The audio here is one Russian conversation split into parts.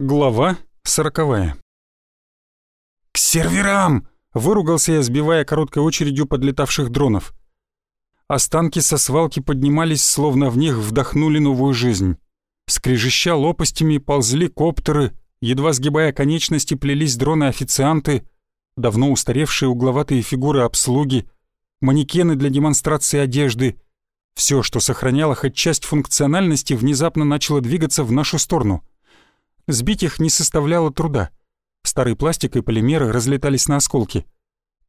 Глава сороковая. «К серверам!» — выругался я, сбивая короткой очередью подлетавших дронов. Останки со свалки поднимались, словно в них вдохнули новую жизнь. Скрежеща лопастями ползли коптеры, едва сгибая конечности плелись дроны-официанты, давно устаревшие угловатые фигуры обслуги, манекены для демонстрации одежды. Все, что сохраняло хоть часть функциональности, внезапно начало двигаться в нашу сторону — Сбить их не составляло труда. Старый пластик и полимеры разлетались на осколки.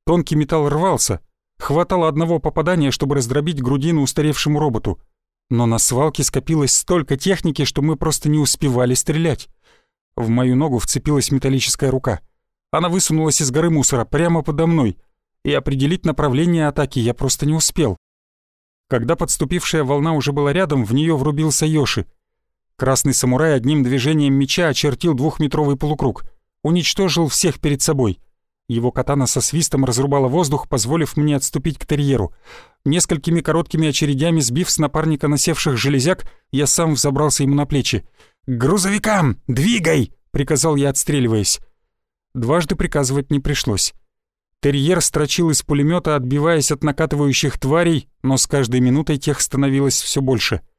Тонкий металл рвался. Хватало одного попадания, чтобы раздробить грудину устаревшему роботу. Но на свалке скопилось столько техники, что мы просто не успевали стрелять. В мою ногу вцепилась металлическая рука. Она высунулась из горы мусора прямо подо мной, и определить направление атаки я просто не успел. Когда подступившая волна уже была рядом, в нее врубился Йоши — Красный самурай одним движением меча очертил двухметровый полукруг. Уничтожил всех перед собой. Его катана со свистом разрубала воздух, позволив мне отступить к терьеру. Несколькими короткими очередями сбив с напарника насевших железяк, я сам взобрался ему на плечи. «К грузовикам! Двигай!» — приказал я, отстреливаясь. Дважды приказывать не пришлось. Терьер строчил из пулемета, отбиваясь от накатывающих тварей, но с каждой минутой тех становилось все больше —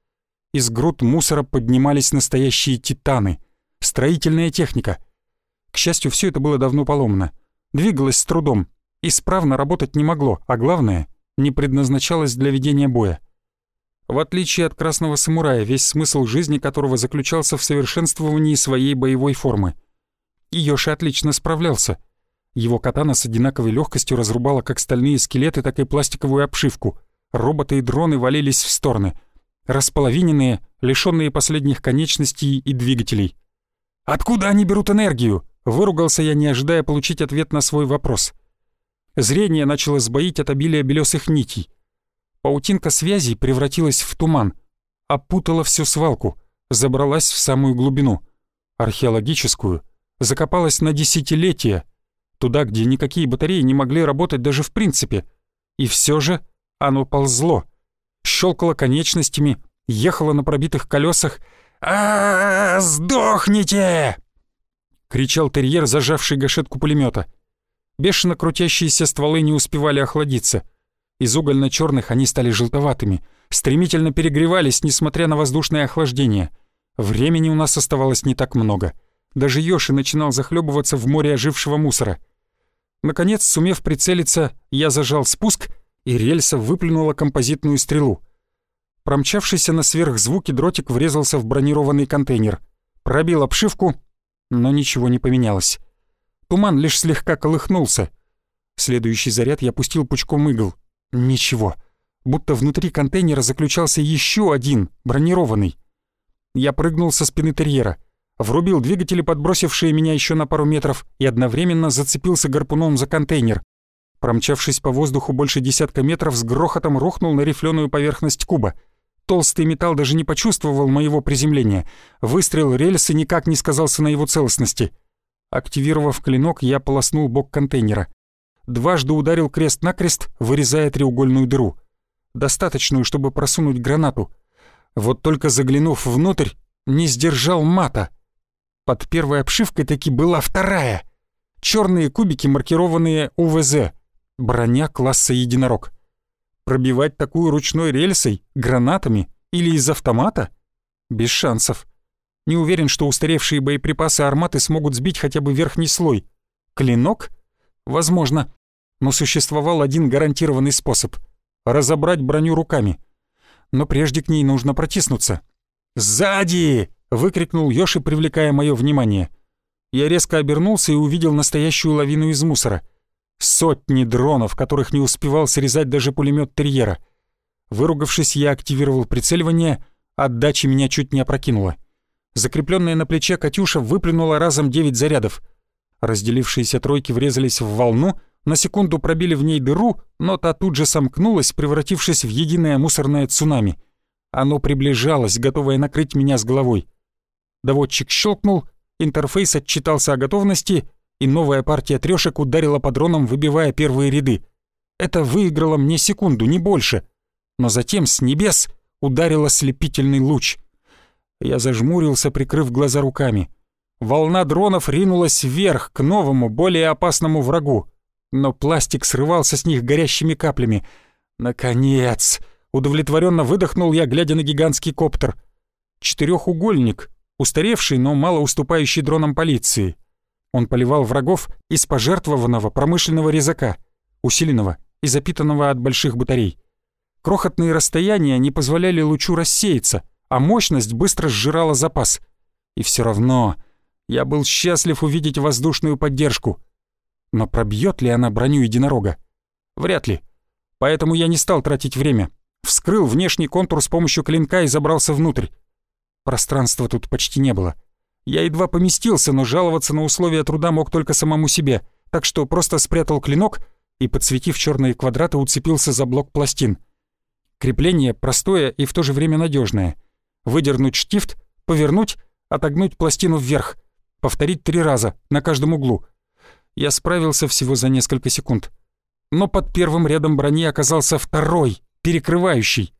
из груд мусора поднимались настоящие титаны. Строительная техника. К счастью, все это было давно поломано. Двигалось с трудом. Исправно работать не могло, а главное, не предназначалось для ведения боя. В отличие от красного самурая, весь смысл жизни которого заключался в совершенствовании своей боевой формы. И Йоши отлично справлялся. Его катана с одинаковой легкостью разрубала как стальные скелеты, так и пластиковую обшивку. Роботы и дроны валились в стороны — располовиненные, лишённые последних конечностей и двигателей. «Откуда они берут энергию?» — выругался я, не ожидая получить ответ на свой вопрос. Зрение начало сбоить от обилия белесых нитей. Паутинка связей превратилась в туман, опутала всю свалку, забралась в самую глубину, археологическую, закопалась на десятилетия, туда, где никакие батареи не могли работать даже в принципе. И все же оно ползло — щелкала конечностями, ехала на пробитых колесах. а, Сдохните!» — кричал терьер, зажавший гашетку пулемета. Бешено крутящиеся стволы не успевали охладиться. Из угольно-черных они стали желтоватыми, стремительно перегревались, несмотря на воздушное охлаждение. Времени у нас оставалось не так много. Даже Йоши начинал захлебываться в море ожившего мусора. Наконец, сумев прицелиться, я зажал спуск — и рельса выплюнула композитную стрелу. Промчавшийся на сверхзвуке дротик врезался в бронированный контейнер. Пробил обшивку, но ничего не поменялось. Туман лишь слегка колыхнулся. Следующий заряд я пустил пучком игл. Ничего. Будто внутри контейнера заключался еще один, бронированный. Я прыгнул со спины терьера, врубил двигатели, подбросившие меня еще на пару метров, и одновременно зацепился гарпуном за контейнер. Промчавшись по воздуху больше десятка метров, с грохотом рухнул на рифленую поверхность куба. Толстый металл даже не почувствовал моего приземления. Выстрел рельсы никак не сказался на его целостности. Активировав клинок, я полоснул бок контейнера. Дважды ударил крест-накрест, вырезая треугольную дыру. Достаточную, чтобы просунуть гранату. Вот только заглянув внутрь, не сдержал мата. Под первой обшивкой таки была вторая. Черные кубики, маркированные УВЗ — Броня класса единорог. Пробивать такую ручной рельсой, гранатами или из автомата? Без шансов. Не уверен, что устаревшие боеприпасы арматы смогут сбить хотя бы верхний слой. Клинок? Возможно. Но существовал один гарантированный способ — разобрать броню руками. Но прежде к ней нужно протиснуться. «Сзади!» — выкрикнул Йоши, привлекая мое внимание. Я резко обернулся и увидел настоящую лавину из мусора — Сотни дронов, которых не успевал срезать даже пулемет терьера. Выругавшись, я активировал прицеливание, отдача меня чуть не опрокинула. Закрепленная на плече «Катюша» выплюнула разом девять зарядов. Разделившиеся тройки врезались в волну, на секунду пробили в ней дыру, но та тут же сомкнулась, превратившись в единое мусорное цунами. Оно приближалось, готовое накрыть меня с головой. Доводчик щелкнул, интерфейс отчитался о готовности — и новая партия трёшек ударила по дронам, выбивая первые ряды. Это выиграло мне секунду, не больше. Но затем с небес ударил ослепительный луч. Я зажмурился, прикрыв глаза руками. Волна дронов ринулась вверх, к новому, более опасному врагу. Но пластик срывался с них горящими каплями. «Наконец!» — удовлетворенно выдохнул я, глядя на гигантский коптер. Четырехугольник, устаревший, но мало уступающий дронам полиции. Он поливал врагов из пожертвованного промышленного резака, усиленного и запитанного от больших батарей. Крохотные расстояния не позволяли лучу рассеяться, а мощность быстро сжирала запас. И все равно я был счастлив увидеть воздушную поддержку. Но пробьет ли она броню единорога? Вряд ли. Поэтому я не стал тратить время. Вскрыл внешний контур с помощью клинка и забрался внутрь. Пространства тут почти не было. Я едва поместился, но жаловаться на условия труда мог только самому себе, так что просто спрятал клинок и, подсветив черные квадраты, уцепился за блок пластин. Крепление простое и в то же время надежное. Выдернуть штифт, повернуть, отогнуть пластину вверх, повторить три раза, на каждом углу. Я справился всего за несколько секунд. Но под первым рядом брони оказался второй, перекрывающий.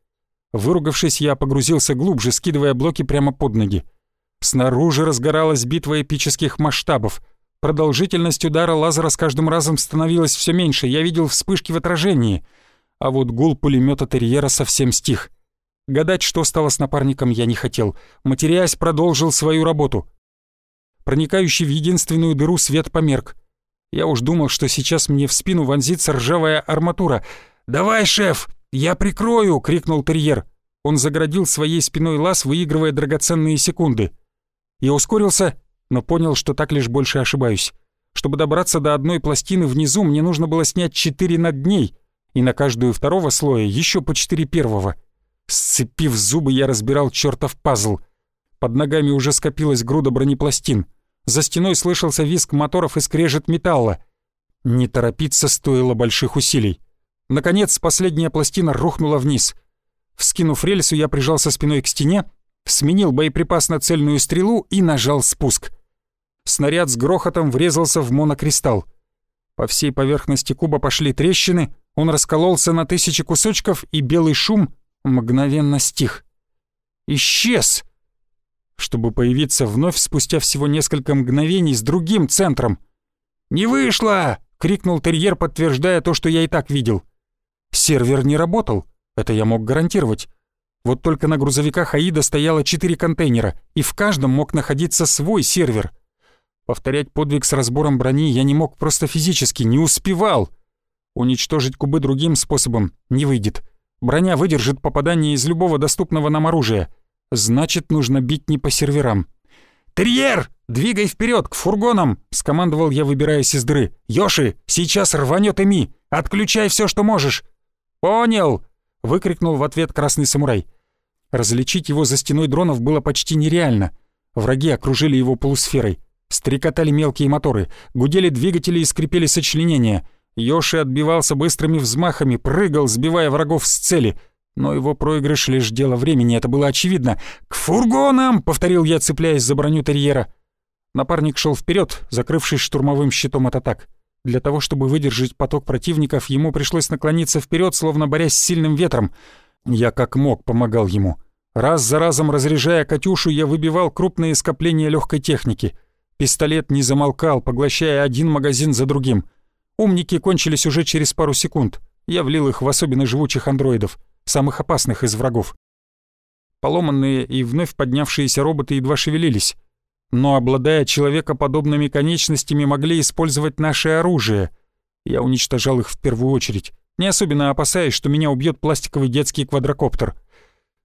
Выругавшись, я погрузился глубже, скидывая блоки прямо под ноги. Снаружи разгоралась битва эпических масштабов. Продолжительность удара лазера с каждым разом становилась все меньше, я видел вспышки в отражении. А вот гул пулемета терьера совсем стих. Гадать, что стало с напарником, я не хотел. Матерясь, продолжил свою работу. Проникающий в единственную дыру свет померк. Я уж думал, что сейчас мне в спину вонзится ржавая арматура. «Давай, шеф, я прикрою!» — крикнул терьер. Он заградил своей спиной лаз, выигрывая драгоценные секунды. Я ускорился, но понял, что так лишь больше ошибаюсь. Чтобы добраться до одной пластины внизу, мне нужно было снять четыре над ней, и на каждую второго слоя еще по четыре первого. Сцепив зубы, я разбирал чертов пазл. Под ногами уже скопилась груда бронепластин. За стеной слышался визг моторов и скрежет металла. Не торопиться стоило больших усилий. Наконец, последняя пластина рухнула вниз. Вскинув рельсу, я прижался спиной к стене, сменил боеприпас на цельную стрелу и нажал спуск. Снаряд с грохотом врезался в монокристалл. По всей поверхности куба пошли трещины, он раскололся на тысячи кусочков, и белый шум мгновенно стих. Исчез! Чтобы появиться вновь спустя всего несколько мгновений с другим центром. «Не вышло!» — крикнул терьер, подтверждая то, что я и так видел. Сервер не работал, это я мог гарантировать. Вот только на грузовиках Аида стояло четыре контейнера, и в каждом мог находиться свой сервер. Повторять подвиг с разбором брони я не мог просто физически, не успевал. Уничтожить кубы другим способом не выйдет. Броня выдержит попадание из любого доступного нам оружия. Значит, нужно бить не по серверам. «Терьер, двигай вперед к фургонам!» — скомандовал я, выбираясь из дыры. «Йоши, сейчас рванет Эми! Отключай все, что можешь!» «Понял!» — выкрикнул в ответ красный самурай. Различить его за стеной дронов было почти нереально. Враги окружили его полусферой. Стрекотали мелкие моторы, гудели двигатели и скрипели сочленения. Йоши отбивался быстрыми взмахами, прыгал, сбивая врагов с цели. Но его проигрыш лишь дело времени, это было очевидно. «К фургонам!» — повторил я, цепляясь за броню терьера. Напарник шел вперед, закрывшись штурмовым щитом от атак. Для того, чтобы выдержать поток противников, ему пришлось наклониться вперед, словно борясь с сильным ветром. Я как мог помогал ему. Раз за разом разряжая «Катюшу», я выбивал крупные скопления легкой техники. Пистолет не замолкал, поглощая один магазин за другим. Умники кончились уже через пару секунд. Я влил их в особенно живучих андроидов, самых опасных из врагов. Поломанные и вновь поднявшиеся роботы едва шевелились но, обладая человекоподобными конечностями, могли использовать наше оружие. Я уничтожал их в первую очередь, не особенно опасаясь, что меня убьет пластиковый детский квадрокоптер.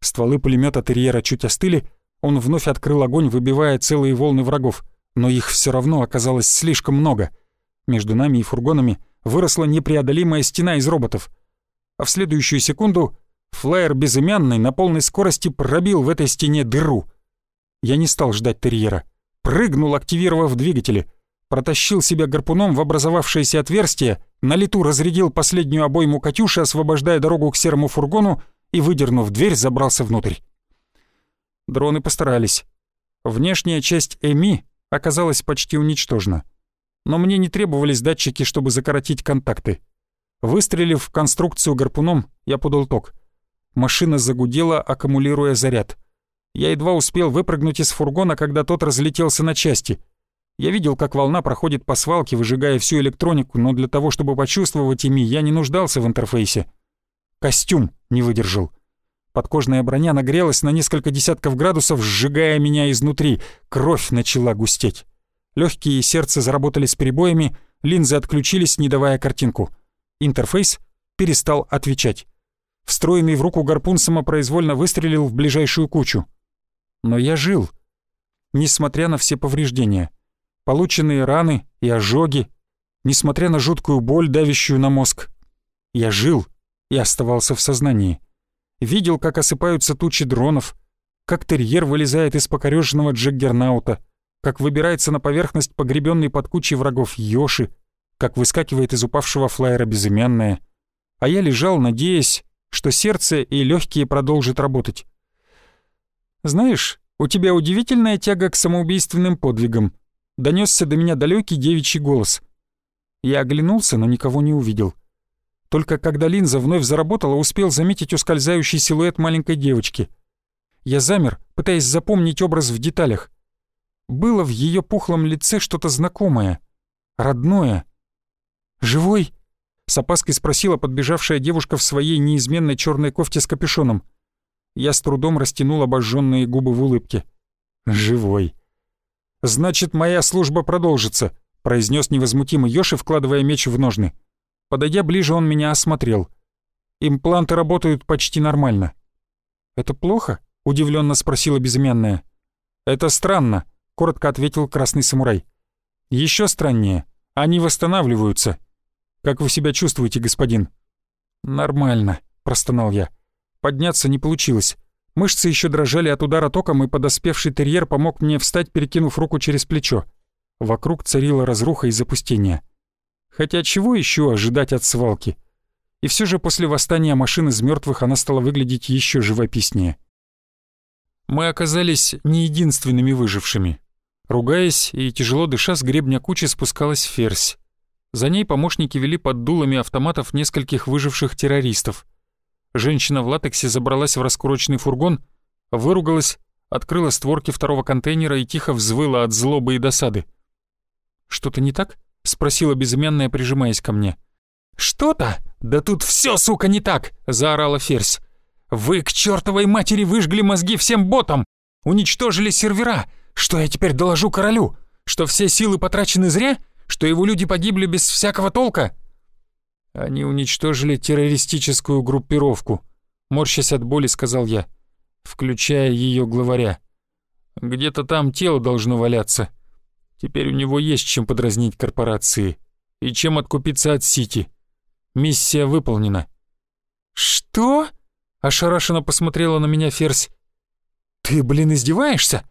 Стволы пулемета терьера чуть остыли, он вновь открыл огонь, выбивая целые волны врагов, но их все равно оказалось слишком много. Между нами и фургонами выросла непреодолимая стена из роботов. А в следующую секунду флайер безымянный на полной скорости пробил в этой стене дыру. Я не стал ждать терьера прыгнул, активировав двигатели, протащил себя гарпуном в образовавшееся отверстие, на лету разрядил последнюю обойму «Катюши», освобождая дорогу к серому фургону и, выдернув дверь, забрался внутрь. Дроны постарались. Внешняя часть «Эми» оказалась почти уничтожена. Но мне не требовались датчики, чтобы закоротить контакты. Выстрелив в конструкцию гарпуном, я подал ток. Машина загудела, аккумулируя заряд — Я едва успел выпрыгнуть из фургона, когда тот разлетелся на части. Я видел, как волна проходит по свалке, выжигая всю электронику, но для того, чтобы почувствовать ими, я не нуждался в интерфейсе. Костюм не выдержал. Подкожная броня нагрелась на несколько десятков градусов, сжигая меня изнутри. Кровь начала густеть. Легкие и сердце заработали с перебоями, линзы отключились, не давая картинку. Интерфейс перестал отвечать. Встроенный в руку гарпун самопроизвольно выстрелил в ближайшую кучу. Но я жил, несмотря на все повреждения. Полученные раны и ожоги, несмотря на жуткую боль, давящую на мозг. Я жил и оставался в сознании. Видел, как осыпаются тучи дронов, как терьер вылезает из покорёженного джаггернаута, как выбирается на поверхность погребенный под кучей врагов Йоши, как выскакивает из упавшего флайера безымянная. А я лежал, надеясь, что сердце и легкие продолжат работать. «Знаешь, у тебя удивительная тяга к самоубийственным подвигам», донесся до меня далекий девичий голос. Я оглянулся, но никого не увидел. Только когда линза вновь заработала, успел заметить ускользающий силуэт маленькой девочки. Я замер, пытаясь запомнить образ в деталях. Было в ее пухлом лице что-то знакомое, родное. «Живой?» С опаской спросила подбежавшая девушка в своей неизменной черной кофте с капюшоном. Я с трудом растянул обожженные губы в улыбке. «Живой». «Значит, моя служба продолжится», — произнес невозмутимый Йоши, вкладывая меч в ножны. Подойдя ближе, он меня осмотрел. «Импланты работают почти нормально». «Это плохо?» — удивленно спросила безымянная. «Это странно», — коротко ответил красный самурай. Еще страннее. Они восстанавливаются. Как вы себя чувствуете, господин?» «Нормально», — простонал я. Подняться не получилось. Мышцы еще дрожали от удара током, и подоспевший терьер помог мне встать, перекинув руку через плечо. Вокруг царила разруха и запустение. Хотя чего еще ожидать от свалки? И все же после восстания машин из мертвых она стала выглядеть еще живописнее. Мы оказались не единственными выжившими. Ругаясь и тяжело дыша, с гребня кучи спускалась ферзь. За ней помощники вели под дулами автоматов нескольких выживших террористов. Женщина в латексе забралась в раскурочный фургон, выругалась, открыла створки второго контейнера и тихо взвыла от злобы и досады. «Что-то не так?» — спросила безымянная, прижимаясь ко мне. «Что-то? Да тут все, сука, не так!» — заорала Ферзь. «Вы к чертовой матери выжгли мозги всем ботам! Уничтожили сервера! Что я теперь доложу королю? Что все силы потрачены зря? Что его люди погибли без всякого толка?» «Они уничтожили террористическую группировку», — морщась от боли, сказал я, включая ее главаря. «Где-то там тело должно валяться. Теперь у него есть чем подразнить корпорации и чем откупиться от Сити. Миссия выполнена». «Что?» — ошарашенно посмотрела на меня Ферзь. «Ты, блин, издеваешься?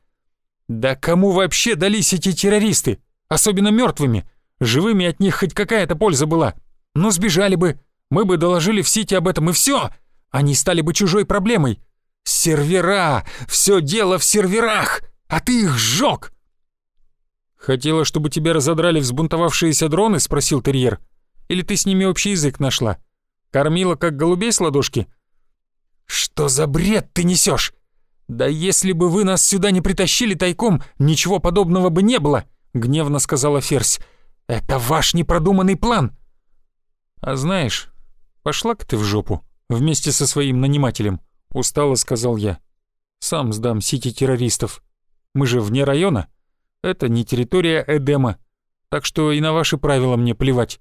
Да кому вообще дались эти террористы?» Особенно мертвыми. Живыми от них хоть какая-то польза была. Но сбежали бы. Мы бы доложили в Сити об этом, и все. Они стали бы чужой проблемой. Сервера! Все дело в серверах! А ты их сжег!» «Хотела, чтобы тебя разодрали взбунтовавшиеся дроны?» — спросил терьер. «Или ты с ними общий язык нашла? Кормила, как голубей с ладошки?» «Что за бред ты несешь? Да если бы вы нас сюда не притащили тайком, ничего подобного бы не было!» гневно сказала Ферзь. «Это ваш непродуманный план!» «А знаешь, пошла-ка ты в жопу вместе со своим нанимателем», — устало сказал я. «Сам сдам сети террористов. Мы же вне района. Это не территория Эдема, так что и на ваши правила мне плевать».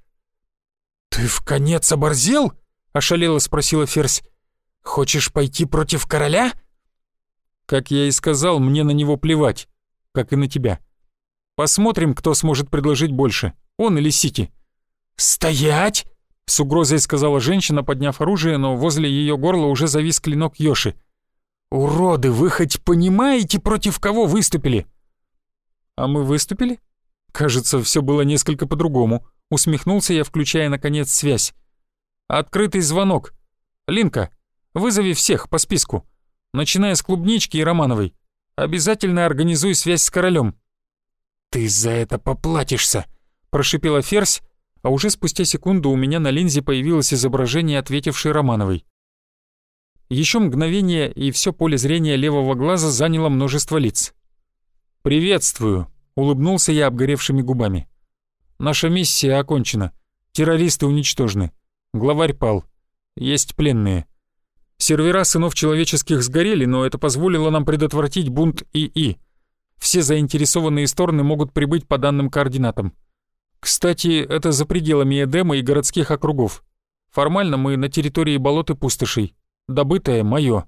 «Ты в конец оборзел?» — ошалело спросила Ферзь. «Хочешь пойти против короля?» «Как я и сказал, мне на него плевать, как и на тебя. Посмотрим, кто сможет предложить больше, он или Сити». «Стоять!» — с угрозой сказала женщина, подняв оружие, но возле ее горла уже завис клинок Йоши. «Уроды, вы хоть понимаете, против кого выступили?» «А мы выступили?» «Кажется, все было несколько по-другому», — усмехнулся я, включая, наконец, связь. «Открытый звонок. Линка, вызови всех по списку, начиная с Клубнички и Романовой. Обязательно организуй связь с королем. «Ты за это поплатишься!» — прошипела Ферзь, а уже спустя секунду у меня на линзе появилось изображение ответившей Романовой. Еще мгновение, и все поле зрения левого глаза заняло множество лиц. «Приветствую», — улыбнулся я обгоревшими губами. «Наша миссия окончена. Террористы уничтожены. Главарь пал. Есть пленные. Сервера сынов человеческих сгорели, но это позволило нам предотвратить бунт ИИ. Все заинтересованные стороны могут прибыть по данным координатам. Кстати, это за пределами Эдема и городских округов. Формально мы на территории болот и пустошей. Добытое мое.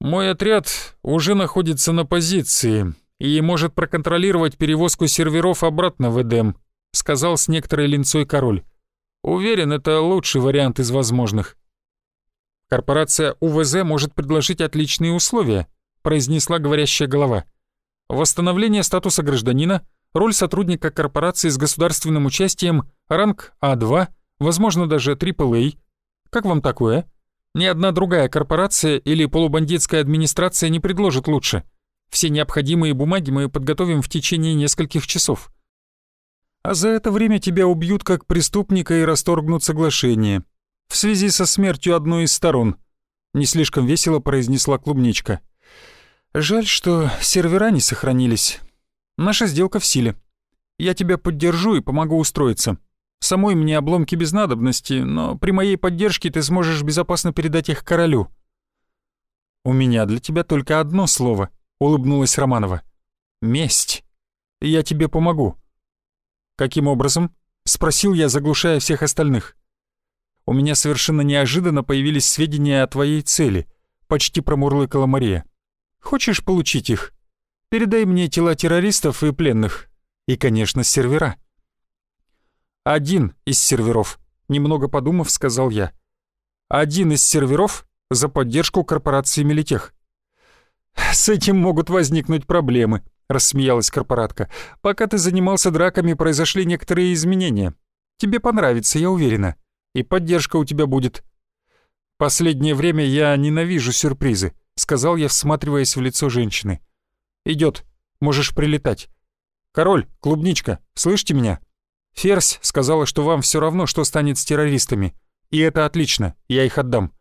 Мой отряд уже находится на позиции и может проконтролировать перевозку серверов обратно в Эдем, сказал с некоторой линцой король. Уверен, это лучший вариант из возможных. Корпорация УВЗ может предложить отличные условия, произнесла говорящая голова. Восстановление статуса гражданина, роль сотрудника корпорации с государственным участием, ранг А2, возможно даже AAA. Как вам такое? Ни одна другая корпорация или полубандитская администрация не предложит лучше. Все необходимые бумаги мы подготовим в течение нескольких часов. А за это время тебя убьют как преступника и расторгнут соглашение. В связи со смертью одной из сторон. Не слишком весело произнесла клубничка. Жаль, что сервера не сохранились. Наша сделка в силе. Я тебя поддержу и помогу устроиться. Самой мне обломки без надобности, но при моей поддержке ты сможешь безопасно передать их королю». «У меня для тебя только одно слово», — улыбнулась Романова. «Месть. Я тебе помогу». «Каким образом?» — спросил я, заглушая всех остальных. «У меня совершенно неожиданно появились сведения о твоей цели», — почти промурлыкала Мария. «Хочешь получить их? Передай мне тела террористов и пленных. И, конечно, сервера». «Один из серверов», — немного подумав, сказал я. «Один из серверов за поддержку корпорации Мелитех». «С этим могут возникнуть проблемы», — рассмеялась корпоратка. «Пока ты занимался драками, произошли некоторые изменения. Тебе понравится, я уверена. И поддержка у тебя будет». «Последнее время я ненавижу сюрпризы», — сказал я, всматриваясь в лицо женщины. «Идёт, можешь прилетать. Король, клубничка, слышите меня?» Ферзь сказала, что вам все равно, что станет с террористами. И это отлично, я их отдам.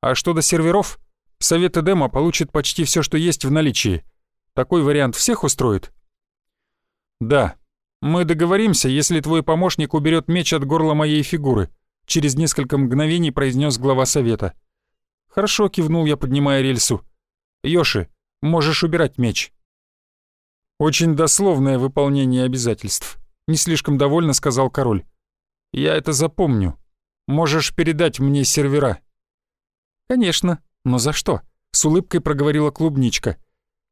А что до серверов? Совет Эдема получит почти все, что есть в наличии. Такой вариант всех устроит? Да. Мы договоримся, если твой помощник уберет меч от горла моей фигуры. Через несколько мгновений произнес глава совета. Хорошо, кивнул я, поднимая рельсу. Йоши, можешь убирать меч. Очень дословное выполнение обязательств. Не слишком довольно сказал король. «Я это запомню. Можешь передать мне сервера». «Конечно. Но за что?» — с улыбкой проговорила клубничка.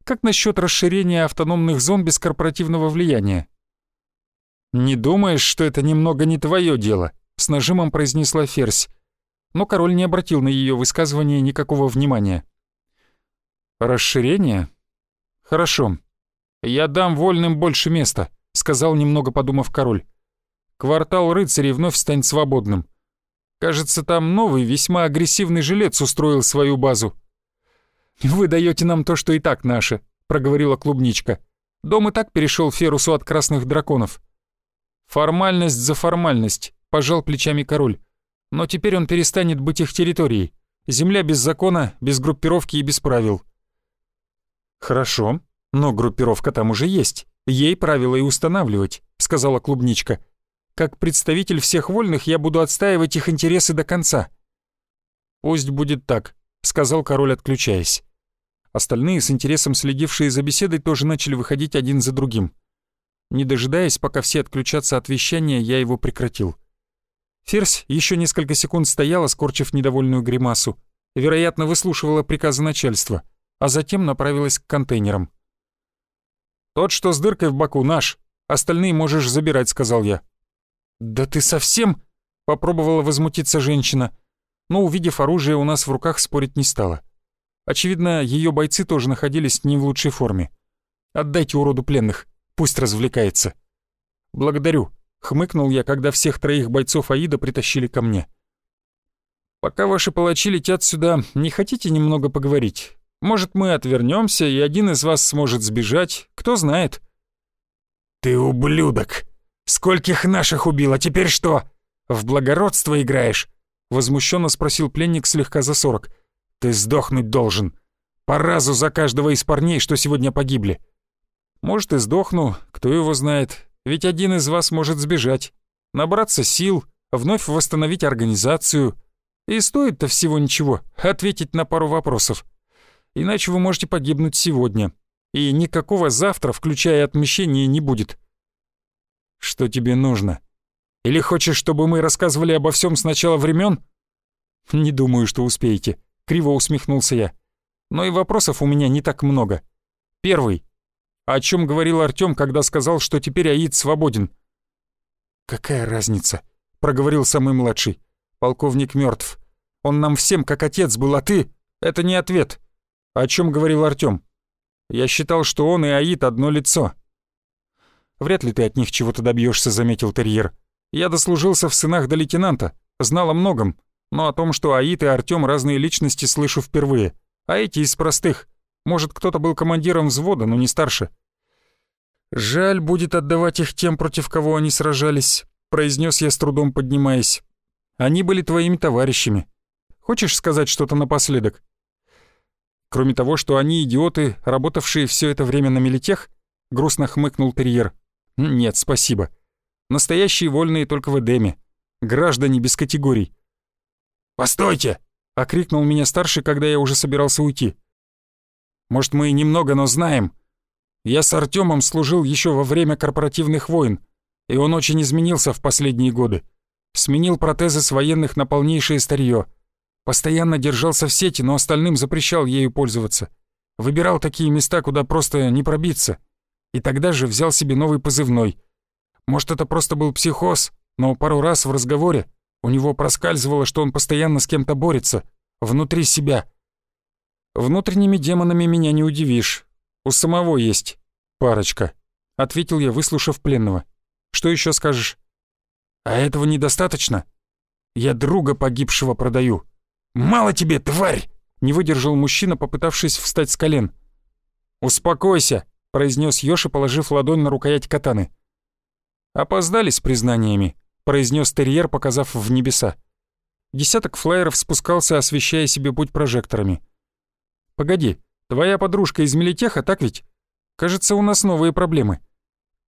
«Как насчет расширения автономных зон без корпоративного влияния?» «Не думаешь, что это немного не твое дело?» — с нажимом произнесла Ферзь. Но король не обратил на ее высказывание никакого внимания. «Расширение? Хорошо. Я дам вольным больше места сказал немного подумав король. «Квартал рыцарей вновь станет свободным. Кажется, там новый, весьма агрессивный жилец устроил свою базу». «Вы даете нам то, что и так наше», — проговорила клубничка. «Дом и так перешел Ферусу от красных драконов». «Формальность за формальность», — пожал плечами король. «Но теперь он перестанет быть их территорией. Земля без закона, без группировки и без правил». «Хорошо, но группировка там уже есть. Ей правила и устанавливать», — сказала клубничка. «Как представитель всех вольных я буду отстаивать их интересы до конца». «Пусть будет так», — сказал король, отключаясь. Остальные, с интересом следившие за беседой, тоже начали выходить один за другим. Не дожидаясь, пока все отключатся от вещания, я его прекратил. Ферзь еще несколько секунд стояла, скорчив недовольную гримасу. Вероятно, выслушивала приказы начальства, а затем направилась к контейнерам. «Тот, что с дыркой в боку, наш. Остальные можешь забирать», — сказал я. «Да ты совсем...» — попробовала возмутиться женщина, но, увидев оружие, у нас в руках спорить не стала. Очевидно, ее бойцы тоже находились не в лучшей форме. «Отдайте уроду пленных, пусть развлекается». «Благодарю», — хмыкнул я, когда всех троих бойцов Аида притащили ко мне. «Пока ваши палачи летят сюда, не хотите немного поговорить? Может, мы отвернемся, и один из вас сможет сбежать, кто знает». «Ты ублюдок! Скольких наших убил, а теперь что? В благородство играешь?» Возмущенно спросил пленник слегка за сорок. Ты сдохнуть должен. По разу за каждого из парней, что сегодня погибли. Может, и сдохну, кто его знает. Ведь один из вас может сбежать, набраться сил, вновь восстановить организацию. И стоит-то всего ничего, ответить на пару вопросов. Иначе вы можете погибнуть сегодня. И никакого завтра, включая отмещение, не будет. Что тебе нужно? Или хочешь, чтобы мы рассказывали обо всем с начала времен? Не думаю, что успеете. Криво усмехнулся я. Но и вопросов у меня не так много. Первый. О чем говорил Артём, когда сказал, что теперь Аид свободен? Какая разница? Проговорил самый младший. Полковник мертв. Он нам всем как отец был, а ты... Это не ответ. О чем говорил Артём? Я считал, что он и Аид одно лицо. Вряд ли ты от них чего-то добьешься, заметил терьер. Я дослужился в сынах до лейтенанта, знал о многом, но о том, что Аид и Артём разные личности, слышу впервые. А эти из простых. Может, кто-то был командиром взвода, но не старше. «Жаль будет отдавать их тем, против кого они сражались», — произнес я с трудом поднимаясь. «Они были твоими товарищами. Хочешь сказать что-то напоследок?» Кроме того, что они идиоты, работавшие все это время на милитех, грустно хмыкнул терьер. «Нет, спасибо. Настоящие вольные только в Эдеме. Граждане без категорий. «Постойте!» — окрикнул меня старший, когда я уже собирался уйти. «Может, мы и немного, но знаем. Я с Артемом служил еще во время корпоративных войн, и он очень изменился в последние годы. Сменил протезы с военных на полнейшее старье. Постоянно держался в сети, но остальным запрещал ею пользоваться. Выбирал такие места, куда просто не пробиться. И тогда же взял себе новый позывной. Может, это просто был психоз, но пару раз в разговоре у него проскальзывало, что он постоянно с кем-то борется, внутри себя. Внутренними демонами меня не удивишь. У самого есть парочка, ответил я, выслушав пленного. Что еще скажешь? А этого недостаточно? Я друга погибшего продаю. Мало тебе, тварь! Не выдержал мужчина, попытавшись встать с колен. «Успокойся», — произнес Ёши, положив ладонь на рукоять катаны. Опоздали с признаниями произнес терьер, показав в небеса. Десяток флайеров спускался, освещая себе путь прожекторами. «Погоди, твоя подружка из Мелитеха, так ведь? Кажется, у нас новые проблемы».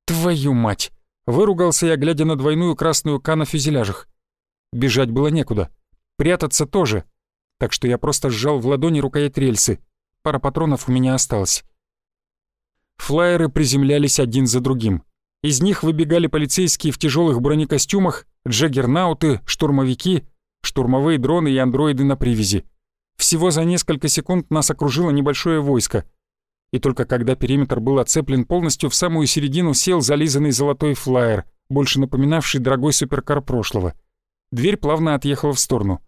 «Твою мать!» — выругался я, глядя на двойную красную К на фюзеляжах. Бежать было некуда. Прятаться тоже. Так что я просто сжал в ладони рукоять рельсы. Пара патронов у меня осталось. Флайеры приземлялись один за другим. Из них выбегали полицейские в тяжелых бронекостюмах, джаггернауты, штурмовики, штурмовые дроны и андроиды на привязи. Всего за несколько секунд нас окружило небольшое войско. И только когда периметр был оцеплен полностью, в самую середину сел зализанный золотой флайер, больше напоминавший дорогой суперкар прошлого. Дверь плавно отъехала в сторону.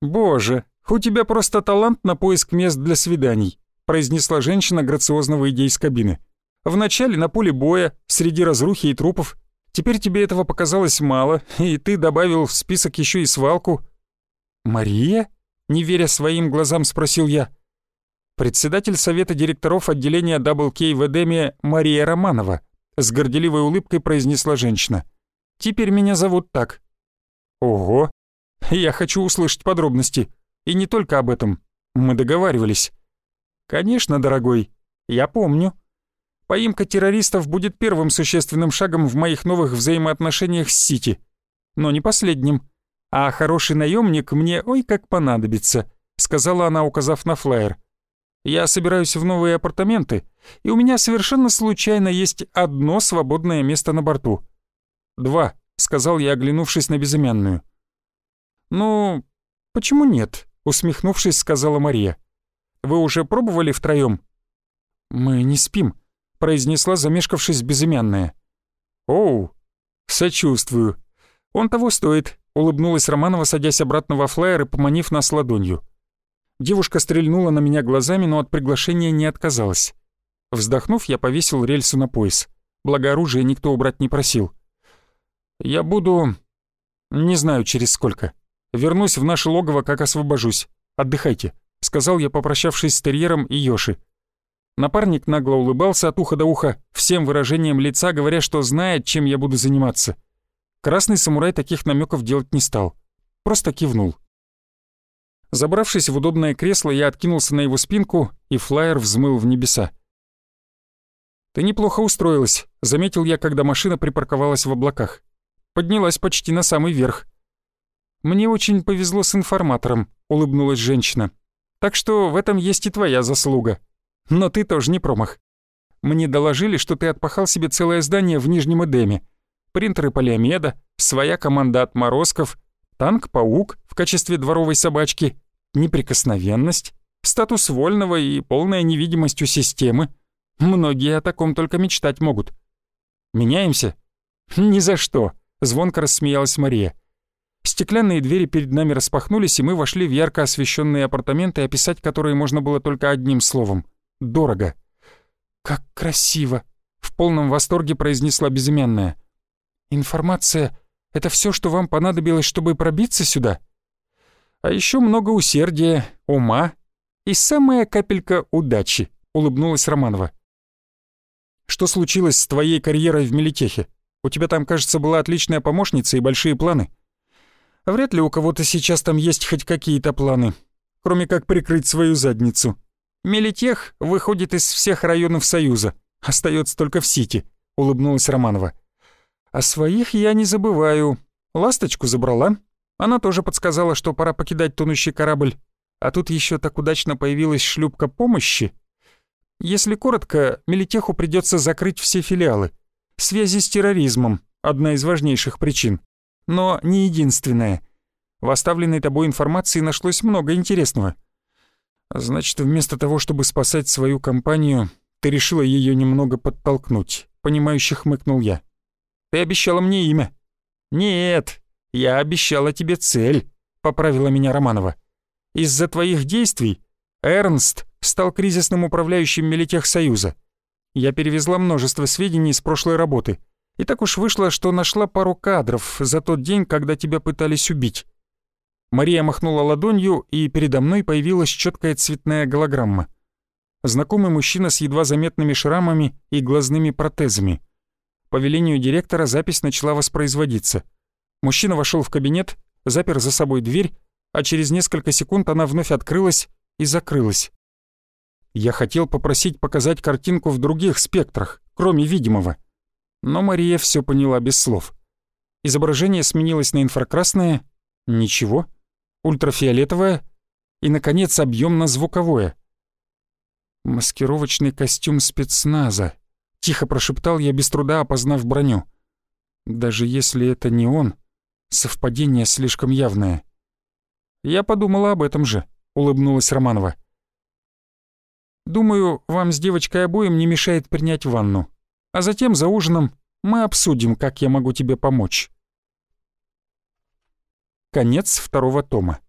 «Боже, у тебя просто талант на поиск мест для свиданий», произнесла женщина, грациозно выйдя из кабины. Вначале на поле боя, среди разрухи и трупов. Теперь тебе этого показалось мало, и ты добавил в список еще и свалку». «Мария?» — не веря своим глазам, спросил я. Председатель совета директоров отделения Кей в Эдеме Мария Романова с горделивой улыбкой произнесла женщина. «Теперь меня зовут так». «Ого! Я хочу услышать подробности. И не только об этом. Мы договаривались». «Конечно, дорогой. Я помню». Поимка террористов будет первым существенным шагом в моих новых взаимоотношениях с Сити. Но не последним. А хороший наемник мне ой как понадобится, сказала она, указав на флаер. Я собираюсь в новые апартаменты, и у меня совершенно случайно есть одно свободное место на борту. Два, сказал я, оглянувшись на безымянную. Ну, почему нет? усмехнувшись, сказала Мария. Вы уже пробовали втроем? Мы не спим, произнесла, замешкавшись безымянная. «Оу, сочувствую. Он того стоит», — улыбнулась Романова, садясь обратно во флайер и поманив нас ладонью. Девушка стрельнула на меня глазами, но от приглашения не отказалась. Вздохнув, я повесил рельсу на пояс. Благо оружие никто убрать не просил. «Я буду... не знаю, через сколько. Вернусь в наше логово, как освобожусь. Отдыхайте», — сказал я, попрощавшись с терьером и Йоши. Напарник нагло улыбался от уха до уха, всем выражением лица говоря, что знает, чем я буду заниматься. Красный самурай таких намеков делать не стал. Просто кивнул. Забравшись в удобное кресло, я откинулся на его спинку, и флайер взмыл в небеса. «Ты неплохо устроилась», — заметил я, когда машина припарковалась в облаках. Поднялась почти на самый верх. «Мне очень повезло с информатором», — улыбнулась женщина. «Так что в этом есть и твоя заслуга. Но ты тоже не промах. Мне доложили, что ты отпахал себе целое здание в Нижнем Эдеме. Принтеры полиомеда, своя команда отморозков, танк-паук в качестве дворовой собачки, неприкосновенность, статус вольного и полная невидимость у системы. Многие о таком только мечтать могут. Меняемся? Ни за что, звонко рассмеялась Мария. Стеклянные двери перед нами распахнулись, и мы вошли в ярко освещенные апартаменты, описать которые можно было только одним словом — дорого. «Как красиво!» — в полном восторге произнесла безымянная. «Информация — это все, что вам понадобилось, чтобы пробиться сюда?» «А еще много усердия, ума и самая капелька удачи», — улыбнулась Романова. «Что случилось с твоей карьерой в Мелитехе? У тебя там, кажется, была отличная помощница и большие планы». «Вряд ли у кого-то сейчас там есть хоть какие-то планы, кроме как прикрыть свою задницу», Мелитех выходит из всех районов Союза. Остается только в Сити», — улыбнулась Романова. «О своих я не забываю. Ласточку забрала. Она тоже подсказала, что пора покидать тонущий корабль. А тут еще так удачно появилась шлюпка помощи. Если коротко, Мелитеху придется закрыть все филиалы. Связи с терроризмом — одна из важнейших причин. Но не единственная. В оставленной тобой информации нашлось много интересного — Значит, вместо того, чтобы спасать свою компанию, ты решила ее немного подтолкнуть, понимающе хмыкнул я. Ты обещала мне имя. Нет, я обещала тебе цель, поправила меня Романова. Из-за твоих действий Эрнст стал кризисным управляющим Мелитехсоюза. Я перевезла множество сведений из прошлой работы. И так уж вышло, что нашла пару кадров за тот день, когда тебя пытались убить. Мария махнула ладонью, и передо мной появилась четкая цветная голограмма. Знакомый мужчина с едва заметными шрамами и глазными протезами. По велению директора запись начала воспроизводиться. Мужчина вошел в кабинет, запер за собой дверь, а через несколько секунд она вновь открылась и закрылась. Я хотел попросить показать картинку в других спектрах, кроме видимого. Но Мария все поняла без слов. Изображение сменилось на инфракрасное. Ничего ультрафиолетовое и, наконец, объемно-звуковое. «Маскировочный костюм спецназа», — тихо прошептал я, без труда опознав броню. «Даже если это не он, совпадение слишком явное». «Я подумала об этом же», — улыбнулась Романова. «Думаю, вам с девочкой обоим не мешает принять ванну, а затем за ужином мы обсудим, как я могу тебе помочь». Конец второго тома.